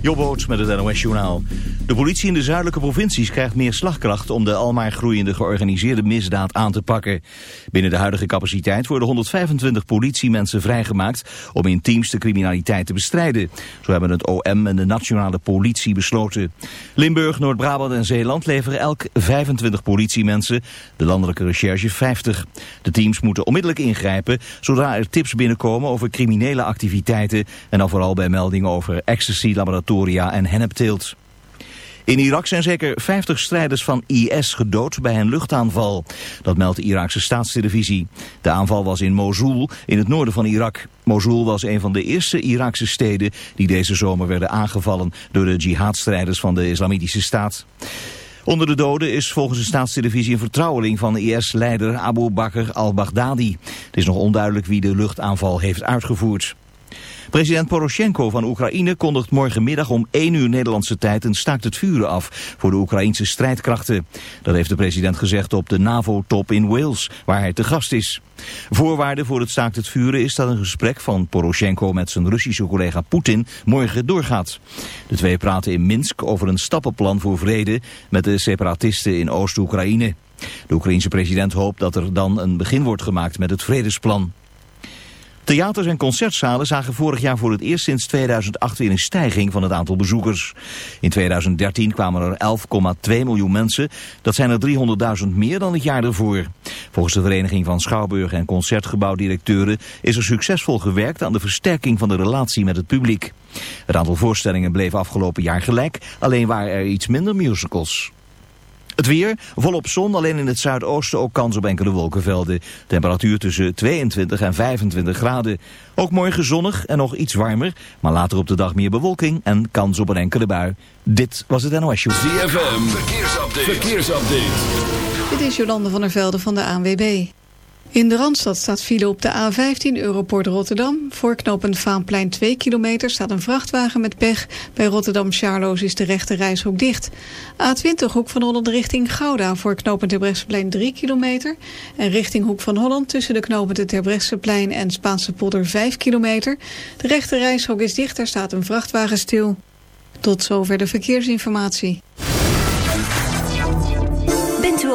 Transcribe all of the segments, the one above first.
Jobboot met het NOS Journaal. De politie in de zuidelijke provincies krijgt meer slagkracht om de almaar groeiende georganiseerde misdaad aan te pakken. Binnen de huidige capaciteit worden 125 politiemensen vrijgemaakt om in teams de criminaliteit te bestrijden. Zo hebben het OM en de nationale politie besloten. Limburg, Noord-Brabant en Zeeland leveren elk 25 politiemensen, de landelijke recherche 50. De teams moeten onmiddellijk ingrijpen zodra er tips binnenkomen over criminele activiteiten en dan vooral bij meldingen over ecstasy-laboratoria en hennepteelt. In Irak zijn zeker 50 strijders van IS gedood bij een luchtaanval. Dat meldt de Iraakse staatstelevisie. De aanval was in Mosul, in het noorden van Irak. Mosul was een van de eerste Iraakse steden die deze zomer werden aangevallen door de jihadstrijders van de Islamitische Staat. Onder de doden is volgens de staatstelevisie een vertrouweling van IS-leider Abu Bakr al-Baghdadi. Het is nog onduidelijk wie de luchtaanval heeft uitgevoerd. President Poroshenko van Oekraïne kondigt morgenmiddag om 1 uur Nederlandse tijd een staakt het vuren af voor de Oekraïnse strijdkrachten. Dat heeft de president gezegd op de NAVO-top in Wales, waar hij te gast is. Voorwaarde voor het staakt het vuren is dat een gesprek van Poroshenko met zijn Russische collega Poetin morgen doorgaat. De twee praten in Minsk over een stappenplan voor vrede met de separatisten in Oost-Oekraïne. De Oekraïense president hoopt dat er dan een begin wordt gemaakt met het vredesplan. Theaters en concertzalen zagen vorig jaar voor het eerst sinds 2008 weer een stijging van het aantal bezoekers. In 2013 kwamen er 11,2 miljoen mensen. Dat zijn er 300.000 meer dan het jaar ervoor. Volgens de Vereniging van Schouwburg en Concertgebouwdirecteuren is er succesvol gewerkt aan de versterking van de relatie met het publiek. Het aantal voorstellingen bleef afgelopen jaar gelijk, alleen waren er iets minder musicals. Het weer, volop zon, alleen in het zuidoosten ook kans op enkele wolkenvelden. Temperatuur tussen 22 en 25 graden. Ook morgen zonnig en nog iets warmer, maar later op de dag meer bewolking en kans op een enkele bui. Dit was het NOS Show. ZFM, verkeersupdate. verkeersupdate. Dit is Jolande van der Velde van de ANWB. In de Randstad staat file op de A15 Europort Rotterdam. Voor knooppunt Vaanplein 2 kilometer staat een vrachtwagen met pech. Bij Rotterdam-Charloes is de rechte reishoek dicht. A20 Hoek van Holland richting Gouda voor knooppunt Terbrechtseplein 3 kilometer. En richting Hoek van Holland tussen de knooppunten Terbrechtseplein en Spaanse polder 5 kilometer. De rechte reishoek is dicht, daar staat een vrachtwagen stil. Tot zover de verkeersinformatie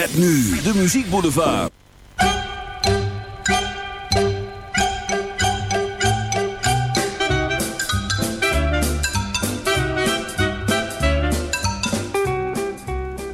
Met nu de muziekboulevard.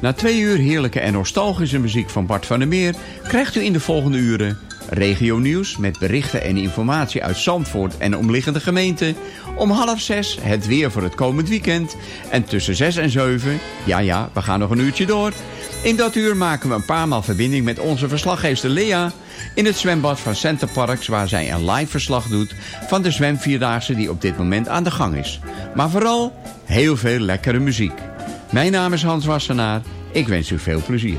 Na twee uur heerlijke en nostalgische muziek van Bart van der Meer... krijgt u in de volgende uren regio nieuws met berichten en informatie uit Zandvoort en omliggende gemeenten. Om half zes het weer voor het komend weekend. En tussen zes en zeven, ja ja, we gaan nog een uurtje door. In dat uur maken we een paar maal verbinding met onze verslaggever Lea... in het zwembad van Center Parks... waar zij een live verslag doet van de zwemvierdaagse die op dit moment aan de gang is. Maar vooral heel veel lekkere muziek. Mijn naam is Hans Wassenaar. Ik wens u veel plezier.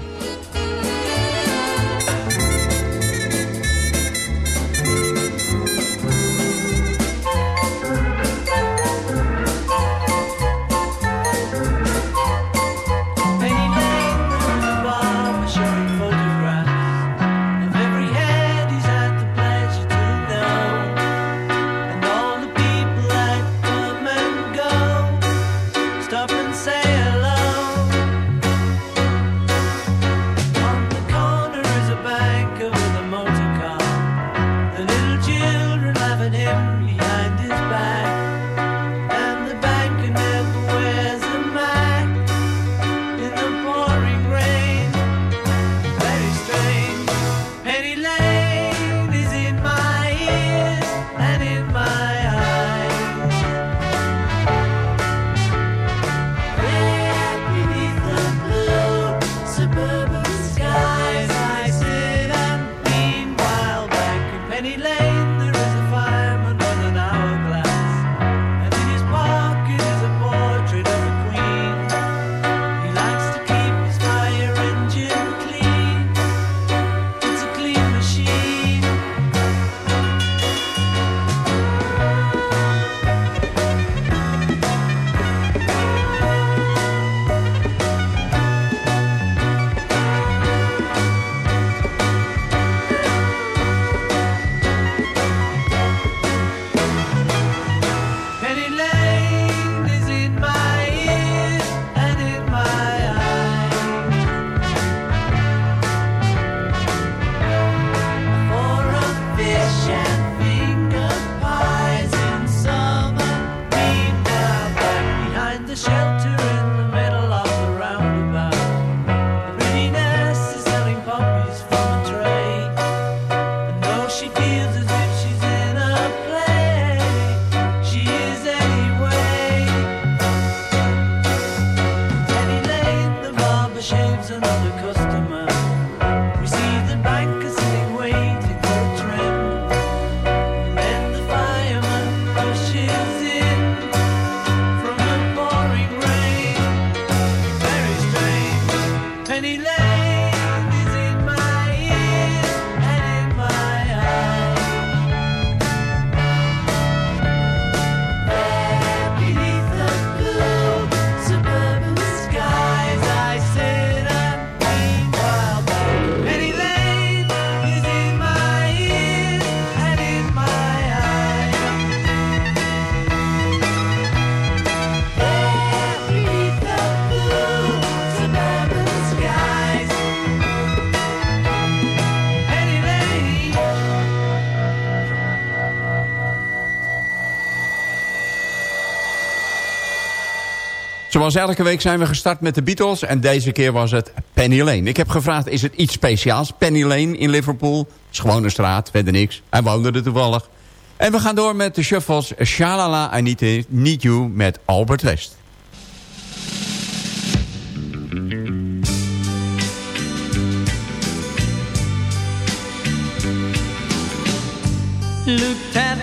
Elke week zijn we gestart met de Beatles en deze keer was het Penny Lane. Ik heb gevraagd, is het iets speciaals? Penny Lane in Liverpool. is gewoon een straat, verder niks. Hij woonde er toevallig. En we gaan door met de shuffles Shalala I Need, Need You met Albert West.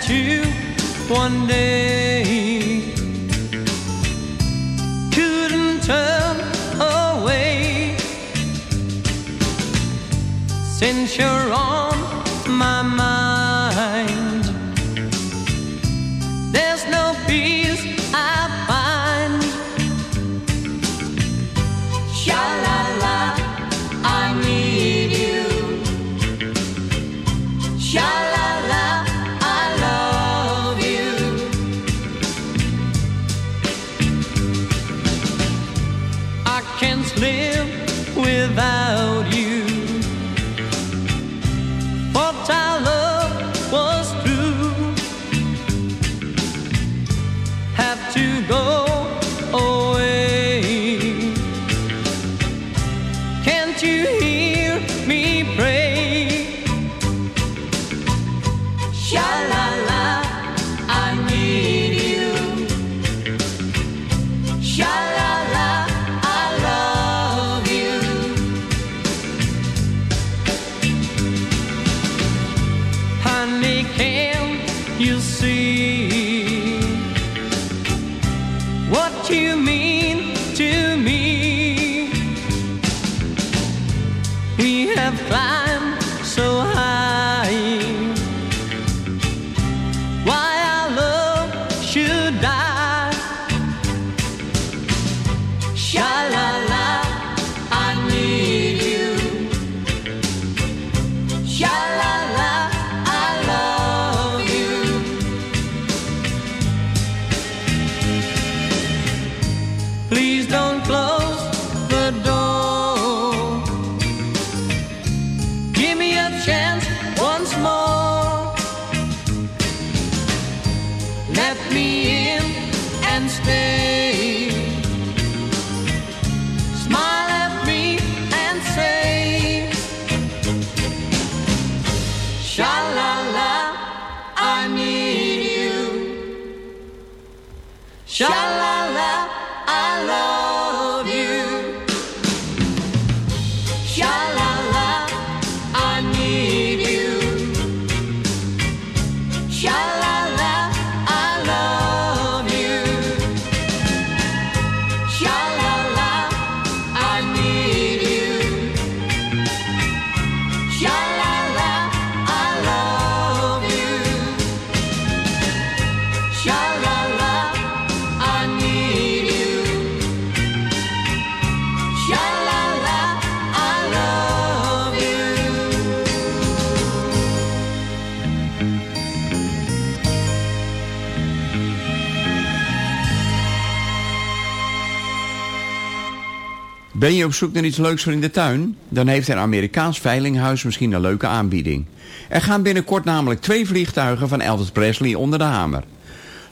You one day turn away since you're on my mind. There's no peace I find. Sha la la, I need you. Sha live Ben je op zoek naar iets leuks voor in de tuin? Dan heeft een Amerikaans veilinghuis misschien een leuke aanbieding. Er gaan binnenkort namelijk twee vliegtuigen van Elvis Presley onder de hamer.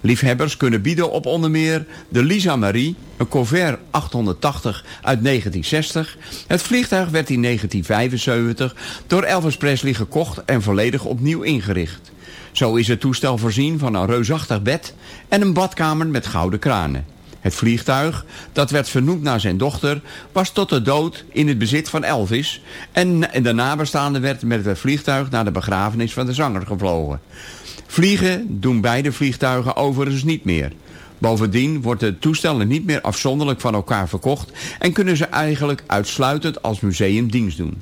Liefhebbers kunnen bieden op onder meer de Lisa Marie, een Corvair 880 uit 1960. Het vliegtuig werd in 1975 door Elvis Presley gekocht en volledig opnieuw ingericht. Zo is het toestel voorzien van een reusachtig bed en een badkamer met gouden kranen. Het vliegtuig, dat werd vernoemd naar zijn dochter, was tot de dood in het bezit van Elvis. En, de nabestaanden werd met het vliegtuig naar de begrafenis van de zanger gevlogen. Vliegen doen beide vliegtuigen overigens niet meer. Bovendien wordt de toestellen niet meer afzonderlijk van elkaar verkocht... en kunnen ze eigenlijk uitsluitend als museum dienst doen.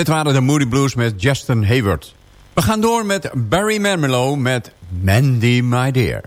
Dit waren de Moody Blues met Justin Hayward. We gaan door met Barry Manilow met Mandy My Dear.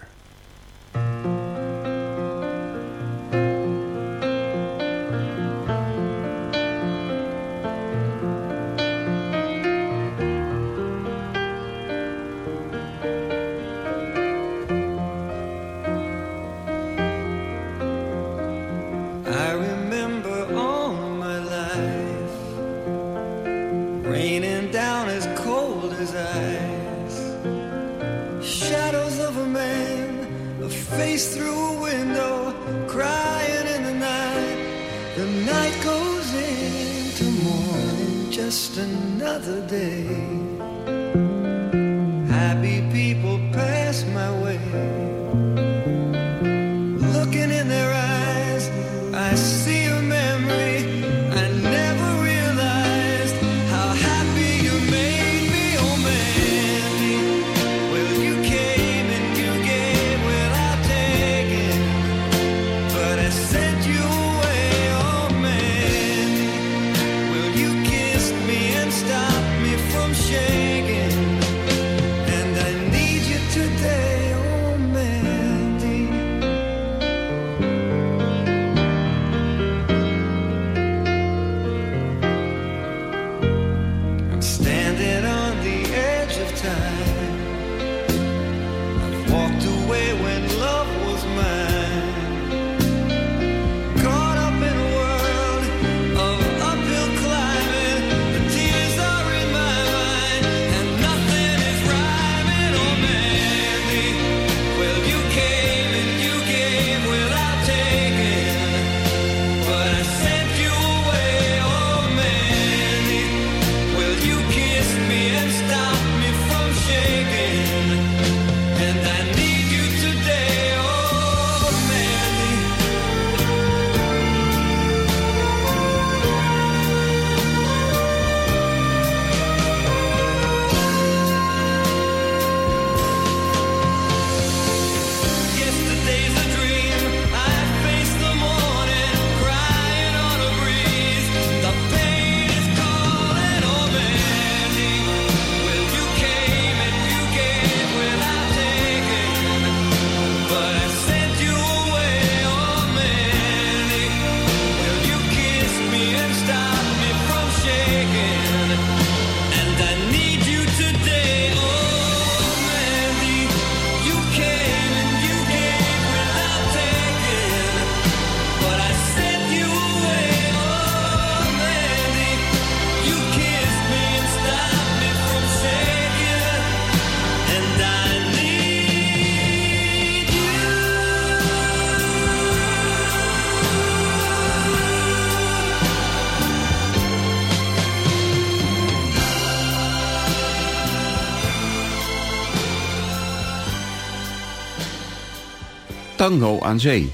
Tango aan Zee.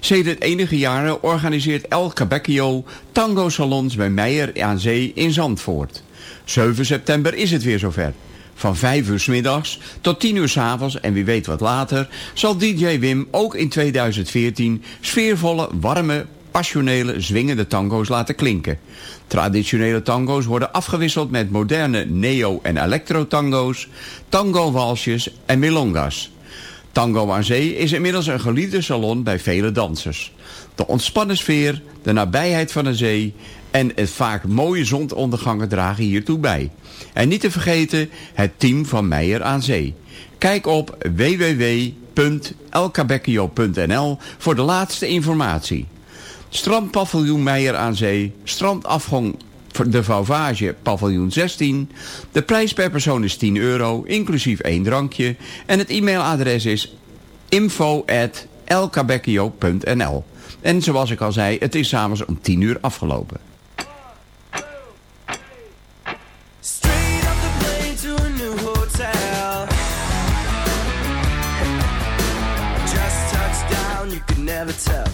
Sedert enige jaren organiseert El Cabecchio tango salons bij Meijer aan Zee in Zandvoort. 7 september is het weer zover. Van 5 uur 's middags tot 10 uur 's avonds en wie weet wat later... zal DJ Wim ook in 2014 sfeervolle, warme, passionele, zwingende tango's laten klinken. Traditionele tango's worden afgewisseld met moderne neo- en electro-tango's... tango-walsjes en milongas... Tango aan Zee is inmiddels een geliefde salon bij vele dansers. De ontspannen sfeer, de nabijheid van de zee en het vaak mooie zonsondergangen dragen hiertoe bij. En niet te vergeten het team van Meijer aan Zee. Kijk op www.elcabecchio.nl voor de laatste informatie. Strandpaviljoen Meijer aan Zee, strandafgang de Vauvage paviljoen 16. De prijs per persoon is 10 euro, inclusief één drankje. En het e-mailadres is info.elcabecchio.nl En zoals ik al zei, het is s'avonds om 10 uur afgelopen. Straight up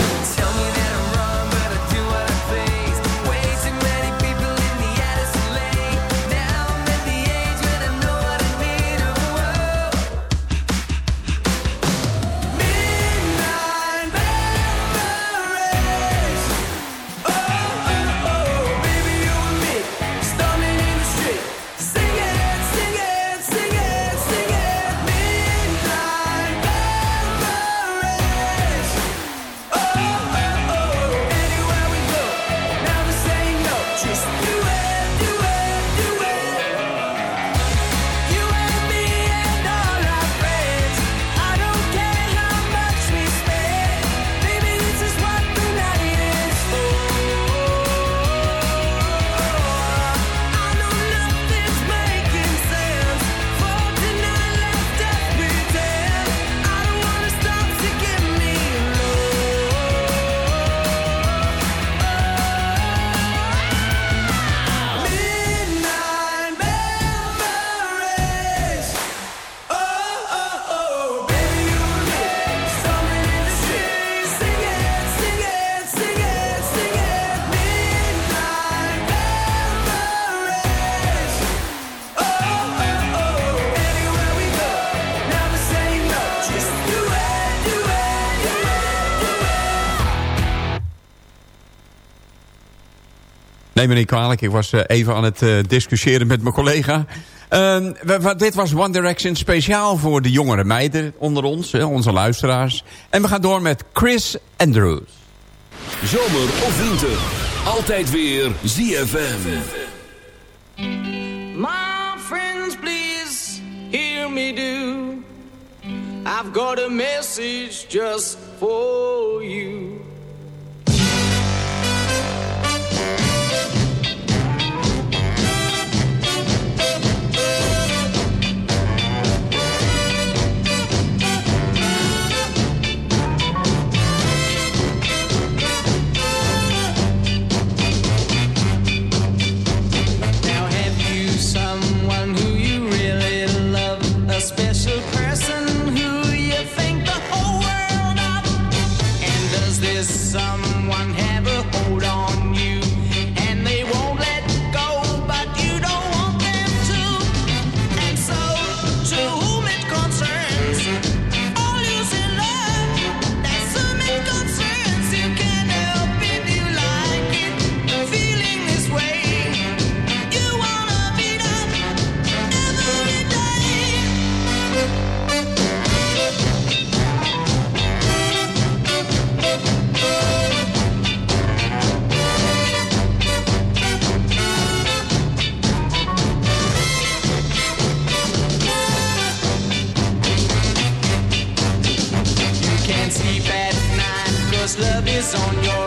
Neem me niet kwalijk, ik was eh, even aan het eh, discussiëren met mijn collega. Ehm, dit was One Direction speciaal voor de jongere meiden onder ons, onze luisteraars. En we gaan door met Chris Andrews. Zomer of winter, altijd weer ZFM. My friends, please hear me do. I've got a message just for you. some love is on your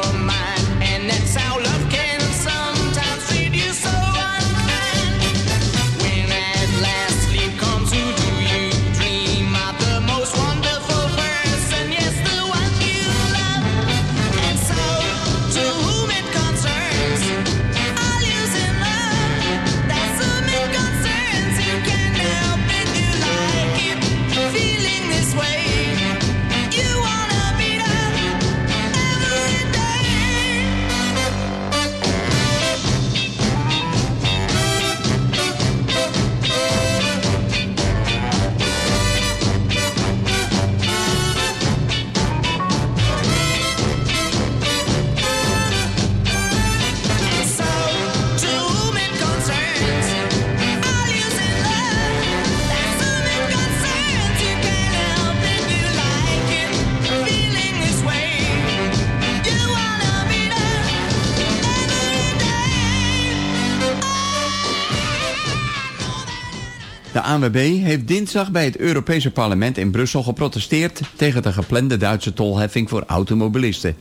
ANWB heeft dinsdag bij het Europese parlement in Brussel geprotesteerd tegen de geplande Duitse tolheffing voor automobilisten.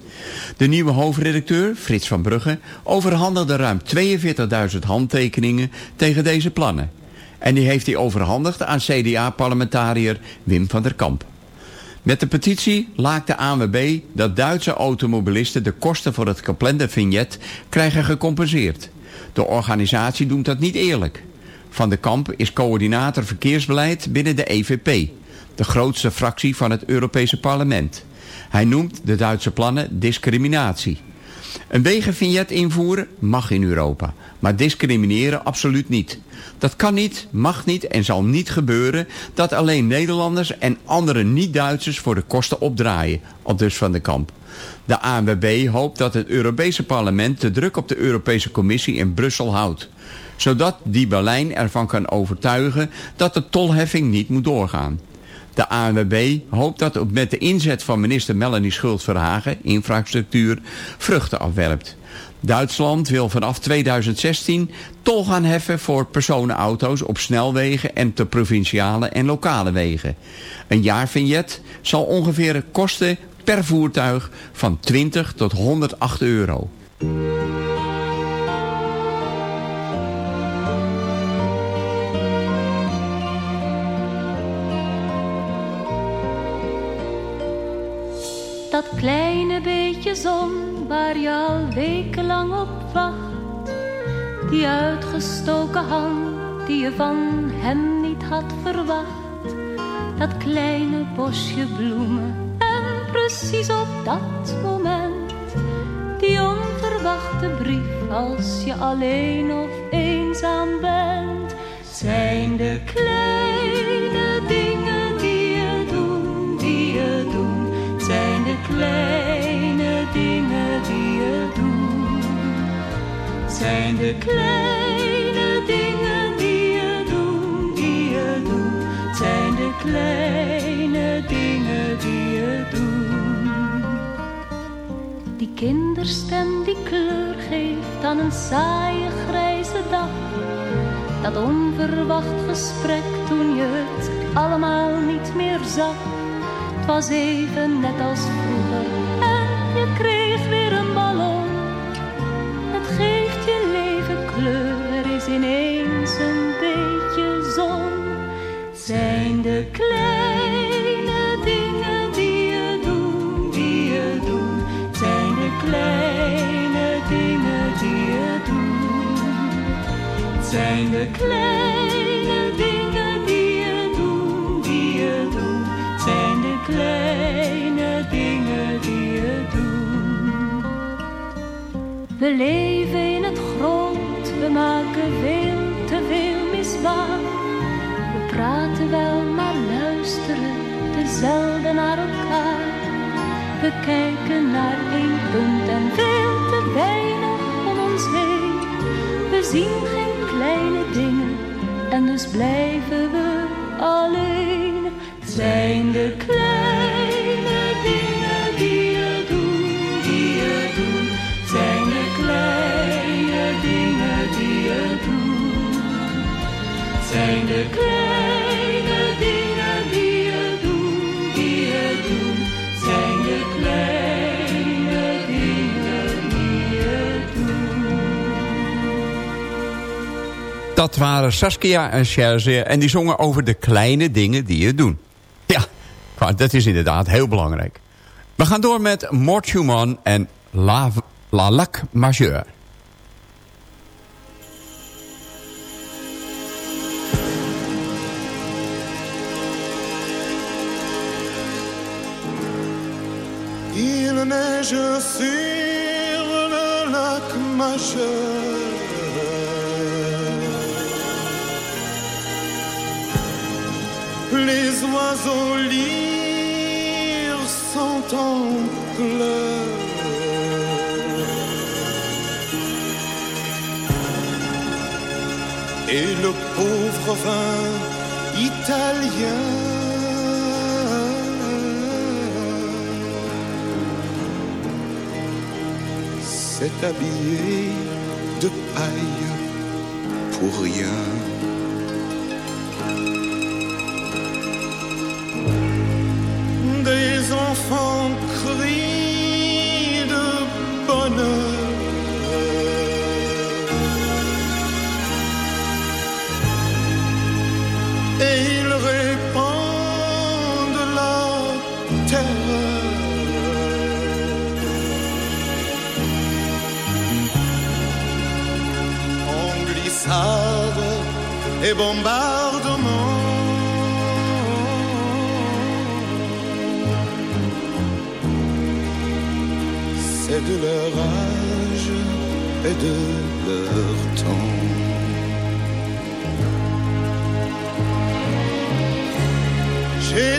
De nieuwe hoofdredacteur, Frits van Brugge, overhandigde ruim 42.000 handtekeningen tegen deze plannen. En die heeft hij overhandigd aan CDA-parlementariër Wim van der Kamp. Met de petitie laakt de ANWB dat Duitse automobilisten de kosten voor het geplande vignet krijgen gecompenseerd. De organisatie doet dat niet eerlijk. Van de Kamp is coördinator verkeersbeleid binnen de EVP, de grootste fractie van het Europese parlement. Hij noemt de Duitse plannen discriminatie. Een wegenvignet invoeren mag in Europa, maar discrimineren absoluut niet. Dat kan niet, mag niet en zal niet gebeuren dat alleen Nederlanders en andere niet-Duitsers voor de kosten opdraaien, al dus van de kamp. De ANWB hoopt dat het Europese parlement de druk op de Europese Commissie in Brussel houdt. Zodat die Berlijn ervan kan overtuigen dat de tolheffing niet moet doorgaan. De ANWB hoopt dat met de inzet van minister Melanie Schult-Verhagen, infrastructuur, vruchten afwerpt. Duitsland wil vanaf 2016 tol gaan heffen voor personenauto's op snelwegen en te provinciale en lokale wegen. Een jaarvignet zal ongeveer kosten per voertuig van 20 tot 108 euro. Dat kleine beetje zon waar je al wekenlang op wacht. Die uitgestoken hand die je van hem niet had verwacht. Dat kleine bosje bloemen en precies op dat moment. Die onverwachte brief als je alleen of eenzaam bent. Zijn de kleine dingen die je doen, die je doen zijn de kleine dingen die je doet. Zijn de kleine dingen die je doet, die je doet. Zijn de kleine kinderstem die kleur geeft aan een saaie grijze dag. Dat onverwacht gesprek toen je het allemaal niet meer zag. Het was even net als vroeger en je kreeg weer een ballon. Het geeft je leven kleur, er is ineens een beetje zon. Zijn de kleine Zijn de kleine dingen die je doet, die je doet. Zijn de kleine dingen die je doet. We leven in het groot, we maken veel te veel misbaar. We praten wel, maar luisteren te zelden naar elkaar. We kijken naar één punt en veel te weinig om ons heen. We zien geen kleine dingen en dus blijven we alleen. Zijn de kleine dingen die je doet, die je doet. Zijn de kleine dingen die je doet. Zijn de kleine Dat waren Saskia en Cherze en die zongen over de kleine dingen die je doen. Ja, dat is inderdaad heel belangrijk. We gaan door met Mort Schumann en La, La Lac Majeur. Il neige sur le lac majeur. Les oiseaux lyres sont en pleurs. Et le pauvre vin italien s'est habillé de paille pour rien. Et bombardements. C'est de leur âge et de leur temps. J'ai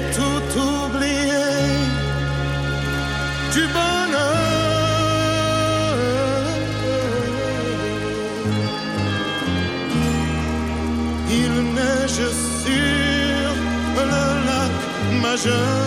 lac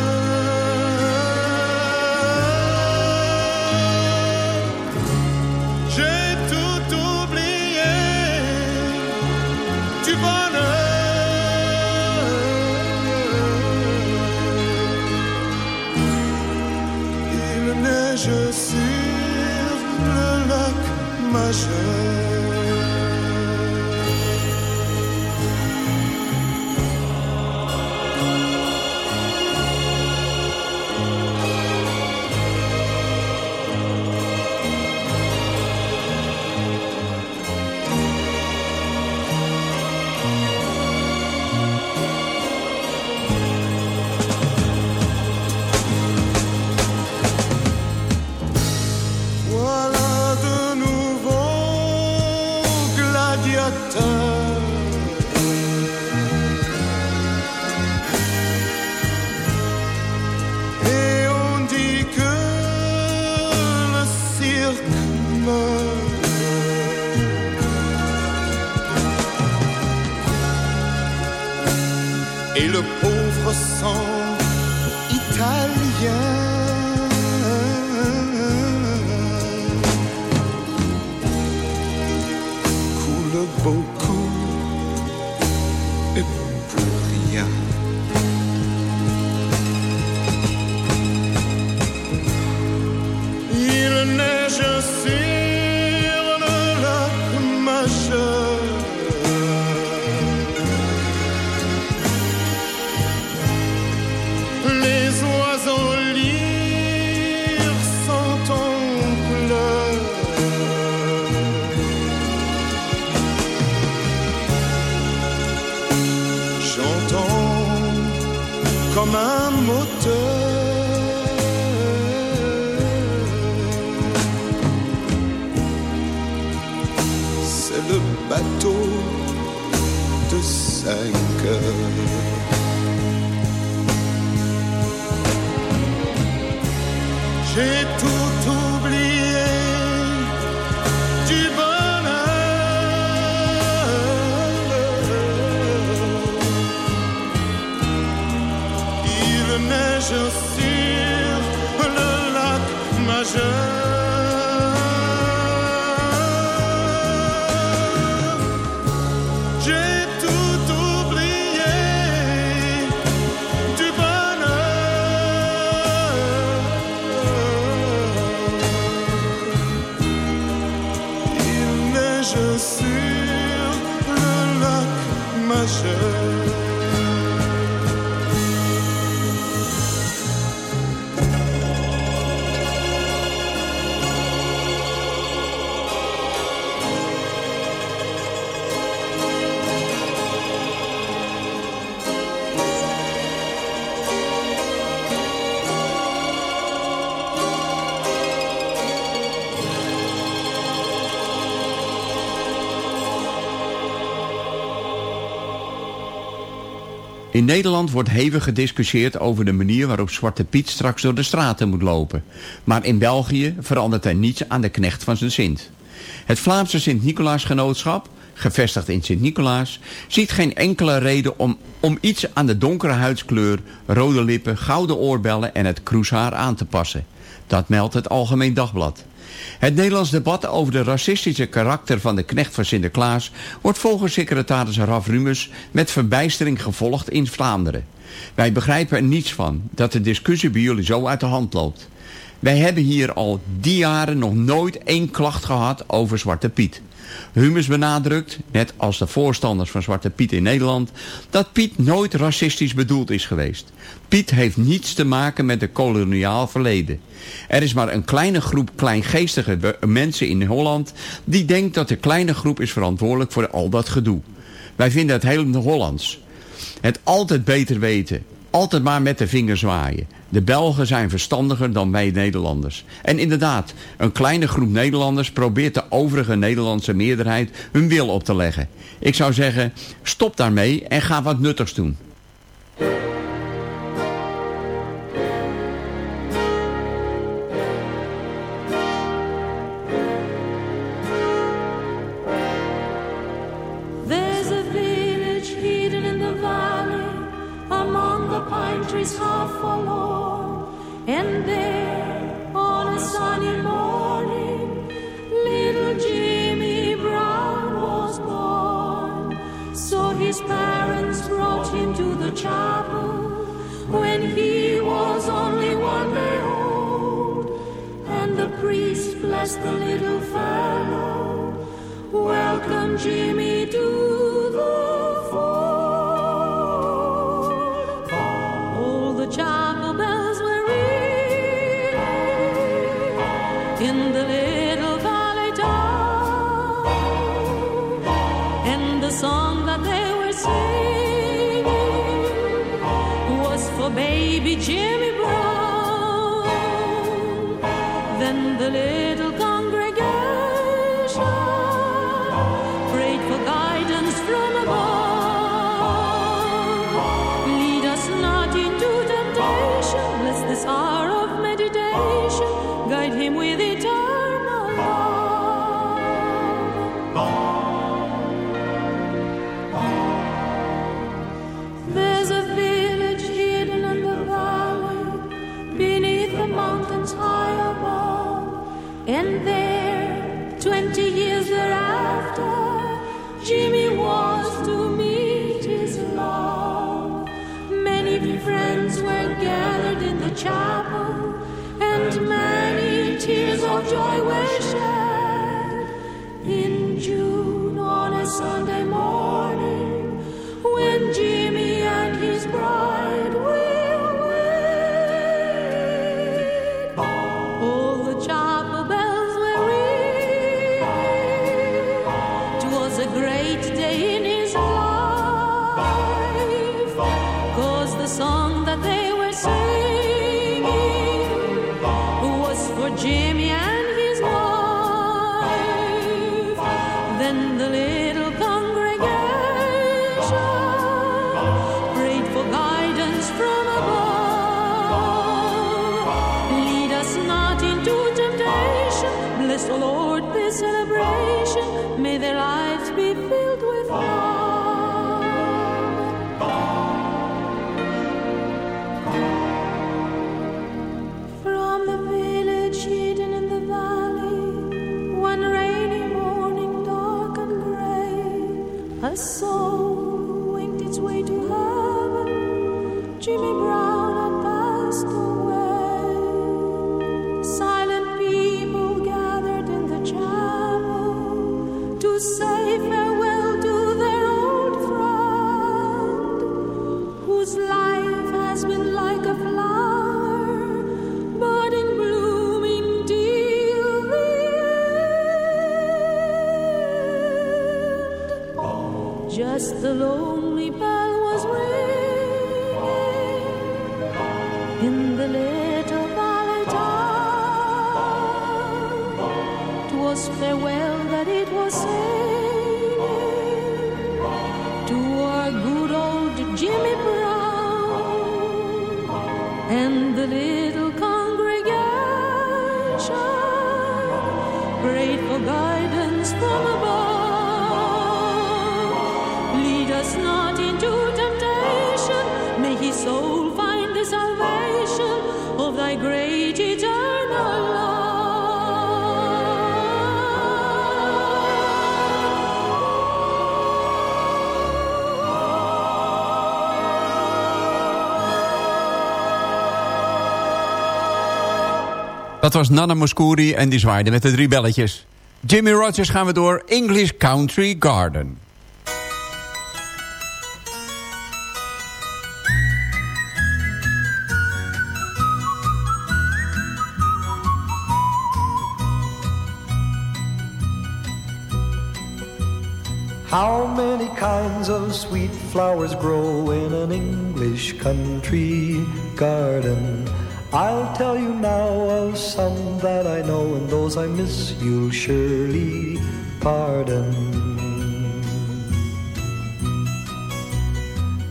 J'ai tout oublié Nederland wordt hevig gediscussieerd over de manier waarop Zwarte Piet straks door de straten moet lopen. Maar in België verandert er niets aan de knecht van zijn Sint. Het Vlaamse Sint-Nicolaasgenootschap, gevestigd in Sint-Nicolaas, ziet geen enkele reden om, om iets aan de donkere huidskleur, rode lippen, gouden oorbellen en het kroeshaar aan te passen. Dat meldt het Algemeen Dagblad. Het Nederlands debat over de racistische karakter van de knecht van Sinterklaas wordt volgens secretaris Raf Rumus met verbijstering gevolgd in Vlaanderen. Wij begrijpen er niets van dat de discussie bij jullie zo uit de hand loopt. Wij hebben hier al die jaren nog nooit één klacht gehad over Zwarte Piet. Humus benadrukt, net als de voorstanders van Zwarte Piet in Nederland, dat Piet nooit racistisch bedoeld is geweest. Piet heeft niets te maken met het koloniaal verleden. Er is maar een kleine groep kleingeestige mensen in Holland die denkt dat de kleine groep is verantwoordelijk voor al dat gedoe. Wij vinden dat heel Hollands. Het altijd beter weten altijd maar met de vinger zwaaien. De Belgen zijn verstandiger dan wij Nederlanders. En inderdaad, een kleine groep Nederlanders probeert de overige Nederlandse meerderheid hun wil op te leggen. Ik zou zeggen, stop daarmee en ga wat nuttigs doen. this hour of meditation, guide him with it. joy will Dat was Nana Mouskouri en die zwaaide met de drie belletjes. Jimmy Rogers gaan we door. English Country Garden. You'll surely pardon.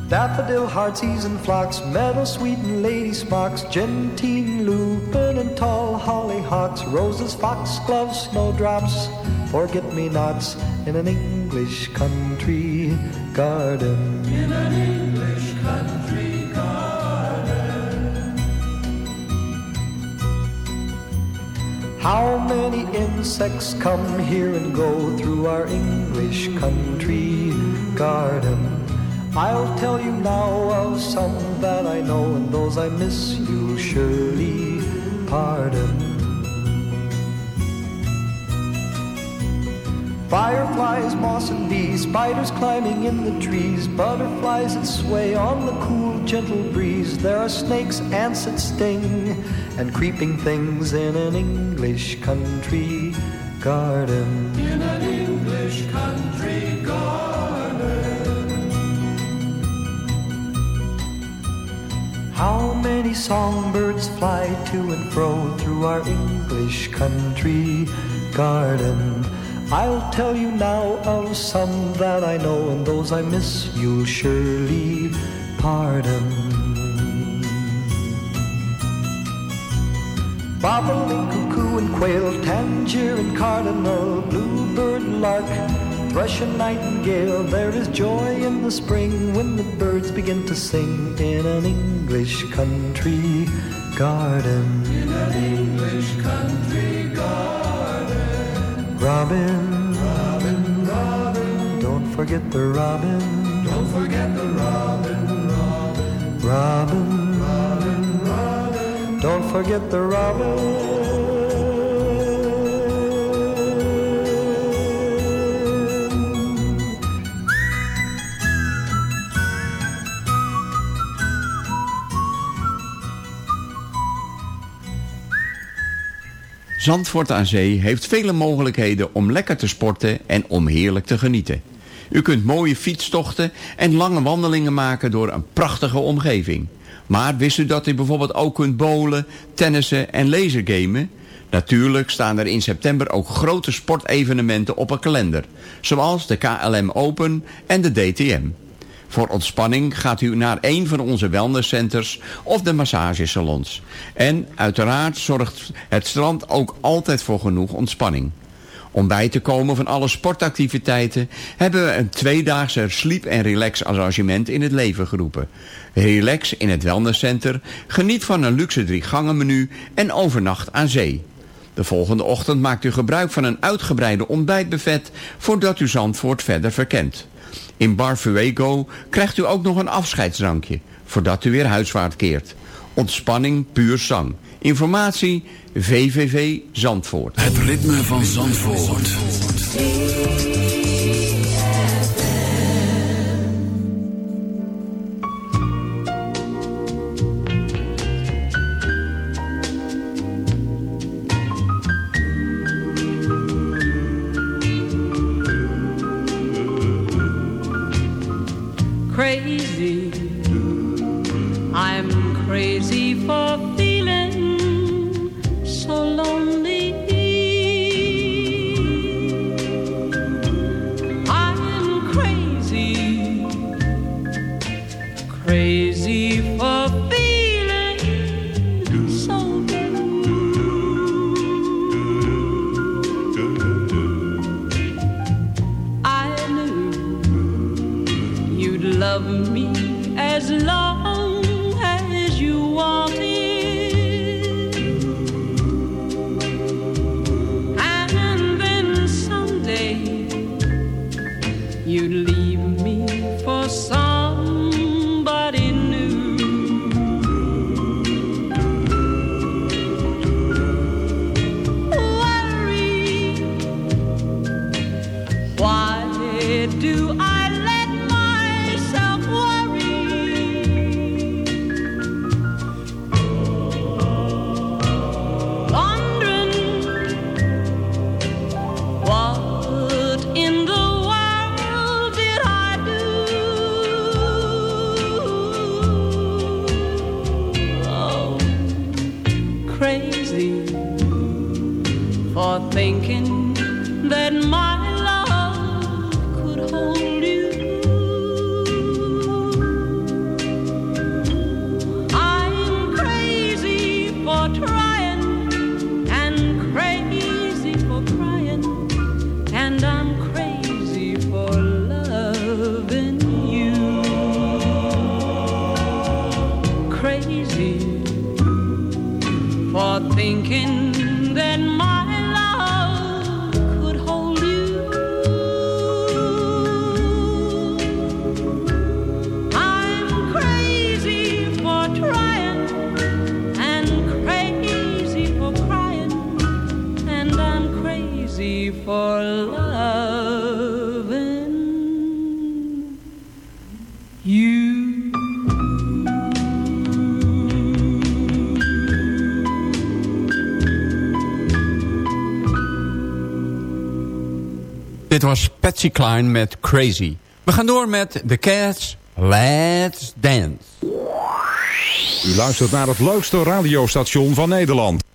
Daffodil, heartsease, and phlox, meadow sweet and lady smocks, gentian, lupin, and tall hollyhocks, roses, foxgloves, snowdrops, forget-me-nots in an English country garden. In an English country How many insects come here and go through our English country garden? I'll tell you now of some that I know, and those I miss you'll surely pardon. Fireflies, moss and bees, spiders climbing in the trees, butterflies that sway on the cool, gentle breeze. There are snakes, ants that sting, and creeping things in an English country garden. In an English country garden. How many songbirds fly to and fro through our English country garden? I'll tell you now of some that I know, and those I miss you'll surely pardon. Bobolink, cuckoo, and quail, tangier and cardinal, bluebird, lark, thrush and nightingale. There is joy in the spring when the birds begin to sing in an English country garden. In an English country. Robin, Robin, Robin, don't forget the robin. Don't forget the robin, Robin. Robin, Robin, Robin, don't forget the robin. Zandvoort aan Zee heeft vele mogelijkheden om lekker te sporten en om heerlijk te genieten. U kunt mooie fietstochten en lange wandelingen maken door een prachtige omgeving. Maar wist u dat u bijvoorbeeld ook kunt bowlen, tennissen en lasergamen? Natuurlijk staan er in september ook grote sportevenementen op een kalender. Zoals de KLM Open en de DTM. Voor ontspanning gaat u naar een van onze wellnesscenters of de massagesalons. En uiteraard zorgt het strand ook altijd voor genoeg ontspanning. Om bij te komen van alle sportactiviteiten hebben we een tweedaagse sleep- en relax-arrangement in het leven geroepen. Relax in het wellnesscenter, geniet van een luxe drie gangen menu en overnacht aan zee. De volgende ochtend maakt u gebruik van een uitgebreide ontbijtbuffet voordat u Zandvoort verder verkent. In Bar Fuego krijgt u ook nog een afscheidsdrankje voordat u weer huiswaarts keert. Ontspanning puur zang. Informatie VVV Zandvoort. Het ritme van Zandvoort. Dit was Patsy Klein met Crazy. We gaan door met The Cats, Let's Dance. U luistert naar het leukste radiostation van Nederland.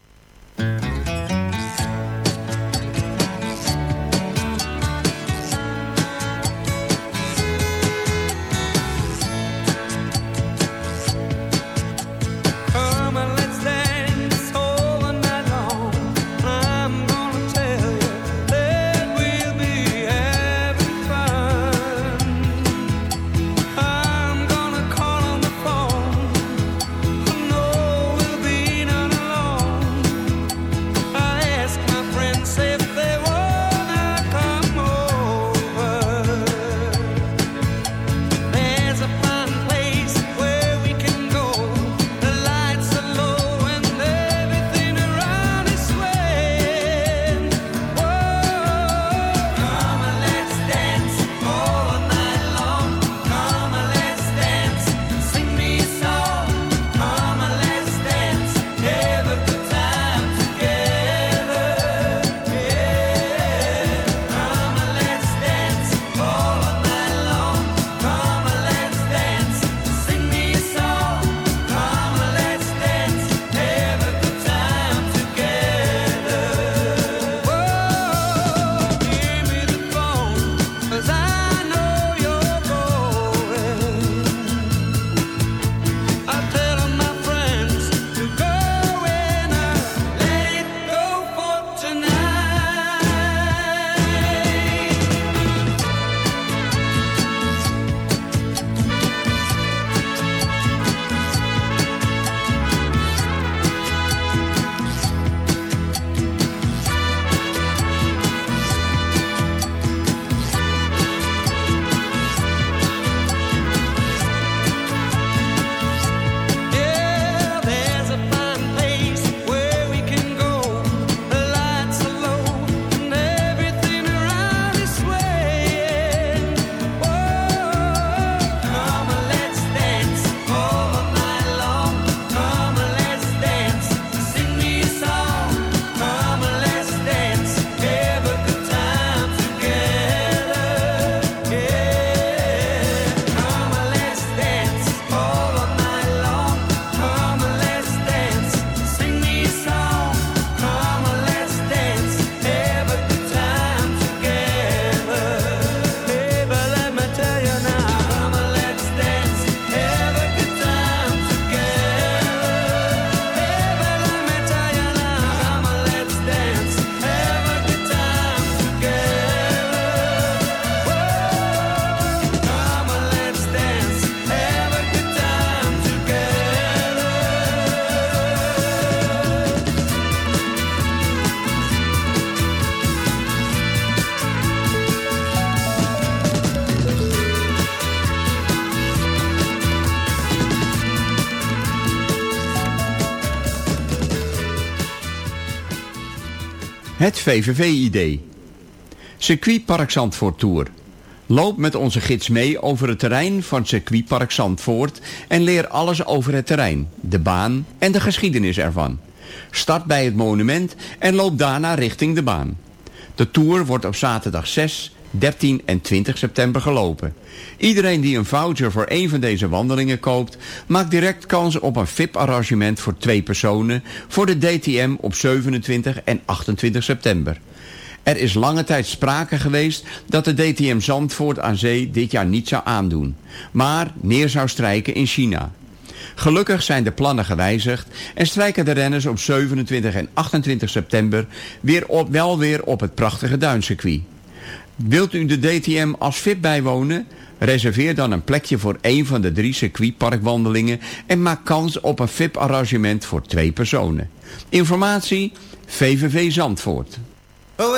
VVV-idee. Circuitpark Zandvoort Tour. Loop met onze gids mee over het terrein van Circuitpark Zandvoort... en leer alles over het terrein, de baan en de geschiedenis ervan. Start bij het monument en loop daarna richting de baan. De tour wordt op zaterdag 6 13 en 20 september gelopen. Iedereen die een voucher voor een van deze wandelingen koopt... maakt direct kans op een VIP-arrangement voor twee personen... voor de DTM op 27 en 28 september. Er is lange tijd sprake geweest dat de DTM Zandvoort aan Zee dit jaar niet zou aandoen, maar neer zou strijken in China. Gelukkig zijn de plannen gewijzigd en strijken de renners op 27 en 28 september weer op, wel weer op het prachtige duincircuit. Wilt u de DTM als VIP bijwonen? Reserveer dan een plekje voor een van de drie circuitparkwandelingen en maak kans op een VIP-arrangement voor twee personen. Informatie VVV Zandvoort. Oh,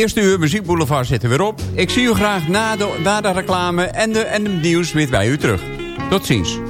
Eerste uur Muziek Boulevard zit er weer op. Ik zie u graag na de, de reclame en, de, en het nieuws weer bij u terug. Tot ziens.